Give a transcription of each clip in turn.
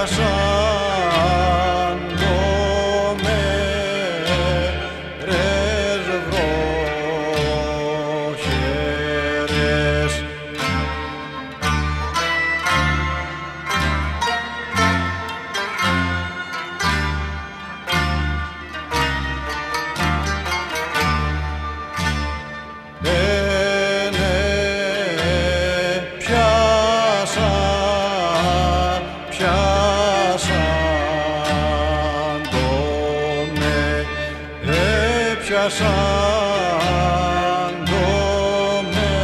yaşar έπιασαν το με,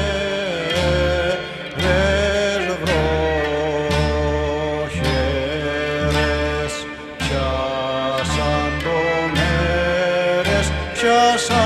ρες βροχερές, πιάσαν το μέρες, πιάσαν